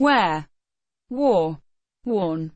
wear, war worn.